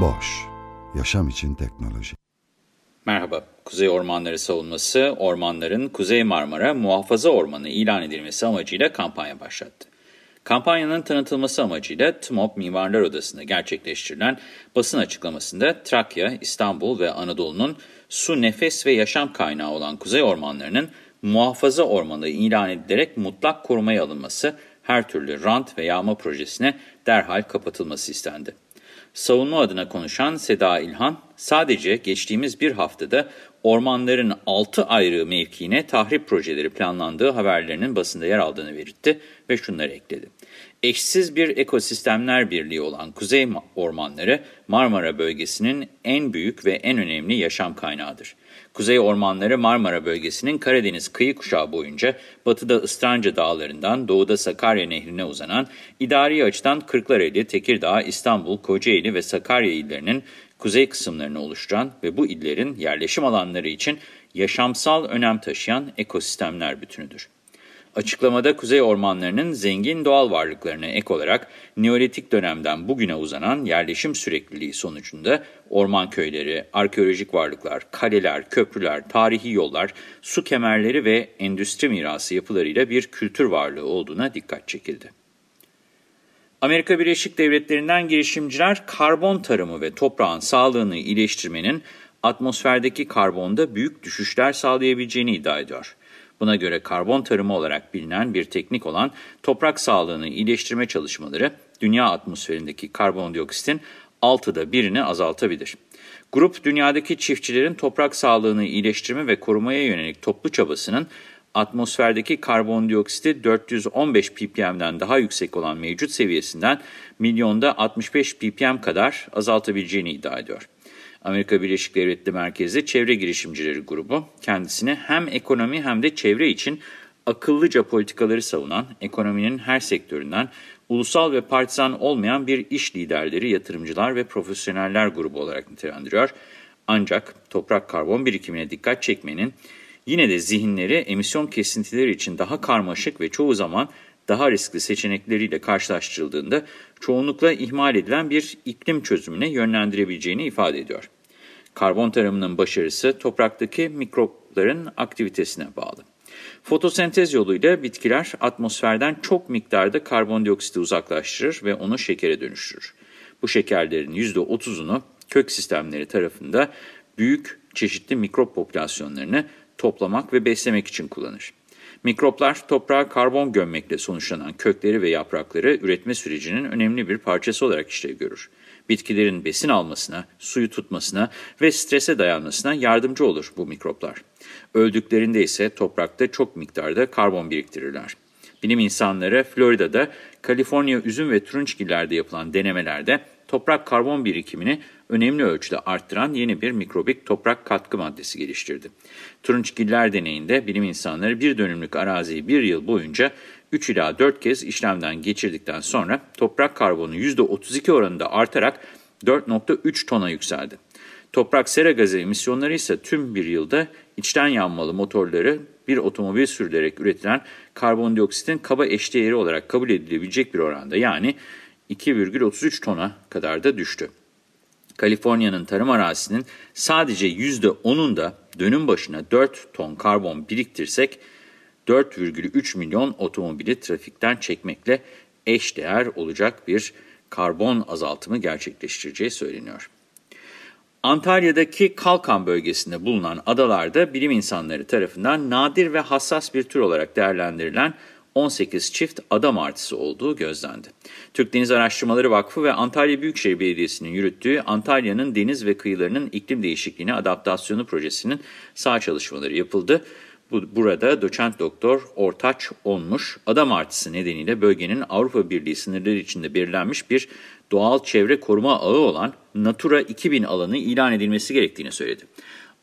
Boş, yaşam için teknoloji. Merhaba, Kuzey Ormanları Savunması, ormanların Kuzey Marmara Muhafaza Ormanı ilan edilmesi amacıyla kampanya başlattı. Kampanyanın tanıtılması amacıyla TMOB Mimarlar Odası'nda gerçekleştirilen basın açıklamasında Trakya, İstanbul ve Anadolu'nun su, nefes ve yaşam kaynağı olan kuzey ormanlarının muhafaza ormanı ilan edilerek mutlak korumaya alınması, her türlü rant ve yağma projesine derhal kapatılması istendi. Savunma adına konuşan Seda İlhan, sadece geçtiğimiz bir haftada ormanların 6 ayrı mevkiine tahrip projeleri planlandığı haberlerinin basında yer aldığını belirtti ve şunları ekledi. Eşsiz bir ekosistemler birliği olan kuzey ormanları Marmara bölgesinin en büyük ve en önemli yaşam kaynağıdır. Kuzey ormanları Marmara bölgesinin Karadeniz kıyı kuşağı boyunca batıda Istranca dağlarından doğuda Sakarya nehrine uzanan idari açıdan Kırklareli, Tekirdağ, İstanbul, Kocaeli ve Sakarya illerinin kuzey kısımlarını oluşturan ve bu illerin yerleşim alanları için yaşamsal önem taşıyan ekosistemler bütünüdür. Açıklamada kuzey ormanlarının zengin doğal varlıklarına ek olarak Neolitik dönemden bugüne uzanan yerleşim sürekliliği sonucunda orman köyleri, arkeolojik varlıklar, kaleler, köprüler, tarihi yollar, su kemerleri ve endüstri mirası yapılarıyla bir kültür varlığı olduğuna dikkat çekildi. Amerika Birleşik Devletleri'nden girişimciler karbon tarımı ve toprağın sağlığını iyileştirmenin atmosferdeki karbonda büyük düşüşler sağlayabileceğini iddia ediyor. Buna göre karbon tarımı olarak bilinen bir teknik olan toprak sağlığını iyileştirme çalışmaları dünya atmosferindeki karbondioksitin 6'da birini azaltabilir. Grup dünyadaki çiftçilerin toprak sağlığını iyileştirme ve korumaya yönelik toplu çabasının atmosferdeki karbondioksiti 415 ppm'den daha yüksek olan mevcut seviyesinden milyonda 65 ppm kadar azaltabileceğini iddia ediyor. Amerika Birleşik Devletleri merkezli Çevre Girişimcileri Grubu kendisini hem ekonomi hem de çevre için akıllıca politikaları savunan, ekonominin her sektöründen ulusal ve partizan olmayan bir iş liderleri, yatırımcılar ve profesyoneller grubu olarak nitelendiriyor. Ancak toprak karbon birikimine dikkat çekmenin yine de zihinleri emisyon kesintileri için daha karmaşık ve çoğu zaman daha riskli seçenekleriyle karşılaştırıldığında çoğunlukla ihmal edilen bir iklim çözümüne yönlendirebileceğini ifade ediyor. Karbon tarımının başarısı topraktaki mikropların aktivitesine bağlı. Fotosentez yoluyla bitkiler atmosferden çok miktarda karbondioksiti uzaklaştırır ve onu şekere dönüştürür. Bu şekerlerin %30'unu kök sistemleri tarafında büyük çeşitli mikrop popülasyonlarını toplamak ve beslemek için kullanır. Mikroplar toprağa karbon gömmekle sonuçlanan kökleri ve yaprakları üretme sürecinin önemli bir parçası olarak işlev görür. Bitkilerin besin almasına, suyu tutmasına ve strese dayanmasına yardımcı olur bu mikroplar. Öldüklerinde ise toprakta çok miktarda karbon biriktirirler. Bilim insanları Florida'da, Kaliforniya üzüm ve turunçgillerde yapılan denemelerde toprak karbon birikimini önemli ölçüde arttıran yeni bir mikrobik toprak katkı maddesi geliştirdi. Turunçgiller deneyinde bilim insanları bir dönümlük araziyi bir yıl boyunca 3 ila 4 kez işlemden geçirdikten sonra toprak karbonu %32 oranında artarak 4.3 tona yükseldi. Toprak sera gazı emisyonları ise tüm bir yılda içten yanmalı motorları bir otomobil sürülerek üretilen karbondioksitin kaba eşdeğeri olarak kabul edilebilecek bir oranda yani 2,33 tona kadar da düştü. Kaliforniya'nın tarım arazisinin sadece %10'unda dönüm başına 4 ton karbon biriktirsek 4,3 milyon otomobili trafikten çekmekle eşdeğer olacak bir karbon azaltımı gerçekleştireceği söyleniyor. Antalya'daki Kalkan bölgesinde bulunan adalarda bilim insanları tarafından nadir ve hassas bir tür olarak değerlendirilen 18 çift ada martısı olduğu gözlendi. Türk Deniz Araştırmaları Vakfı ve Antalya Büyükşehir Belediyesi'nin yürüttüğü Antalya'nın deniz ve kıyılarının iklim değişikliğine adaptasyonu projesinin sağ çalışmaları yapıldı. Bu, burada doçent doktor Ortaç Onmuş, adam artısı nedeniyle bölgenin Avrupa Birliği sınırları içinde belirlenmiş bir doğal çevre koruma ağı olan Natura 2000 alanı ilan edilmesi gerektiğini söyledi.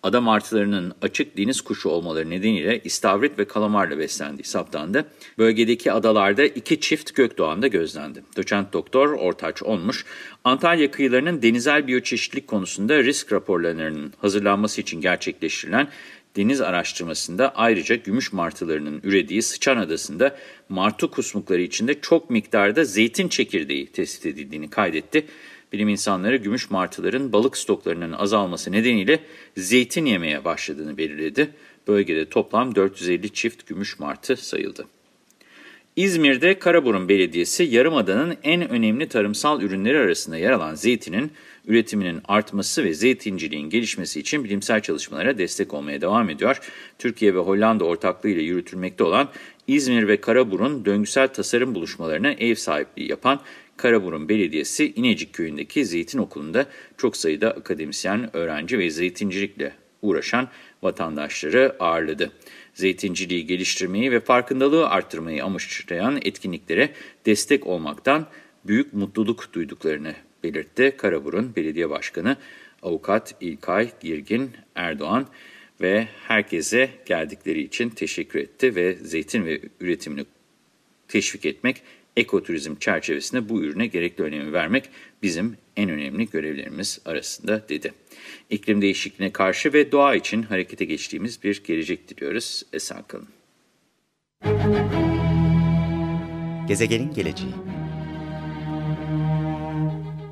Adam artılarının açık deniz kuşu olmaları nedeniyle istavrit ve kalamarla beslendiği saptandı. Bölgedeki adalarda iki çift gökdoğanda gözlendi. Doçent doktor Ortaç Onmuş, Antalya kıyılarının denizel biyoçeşitlik konusunda risk raporlarının hazırlanması için gerçekleştirilen deniz araştırmasında ayrıca gümüş martılarının ürediği Sıçan Adası'nda martı kusmukları içinde çok miktarda zeytin çekirdeği tespit edildiğini kaydetti. Bilim insanları gümüş martıların balık stoklarının azalması nedeniyle zeytin yemeye başladığını belirledi. Bölgede toplam 450 çift gümüş martı sayıldı. İzmir'de Karaburun Belediyesi Yarımada'nın en önemli tarımsal ürünleri arasında yer alan zeytinin üretiminin artması ve zeytinciliğin gelişmesi için bilimsel çalışmalara destek olmaya devam ediyor. Türkiye ve Hollanda ortaklığıyla yürütülmekte olan İzmir ve Karaburun döngüsel tasarım buluşmalarına ev sahipliği yapan Karaburun Belediyesi İnecik Köyü'ndeki Zeytin Okulu'nda çok sayıda akademisyen, öğrenci ve zeytincilikle uğraşan vatandaşları ağırladı. Zeytinciliği geliştirmeyi ve farkındalığı arttırmayı amaçlayan etkinliklere destek olmaktan büyük mutluluk duyduklarını belirtti. Karaburun Belediye Başkanı Avukat İlkay Girgin Erdoğan ve herkese geldikleri için teşekkür etti ve zeytin ve üretimini teşvik etmek, ekoturizm çerçevesinde bu ürüne gerekli önemi vermek bizim en önemli görevlerimiz arasında dedi. İklim değişikliğine karşı ve doğa için harekete geçtiğimiz bir gelecek diliyoruz. Esen kalın. Gezegenin geleceği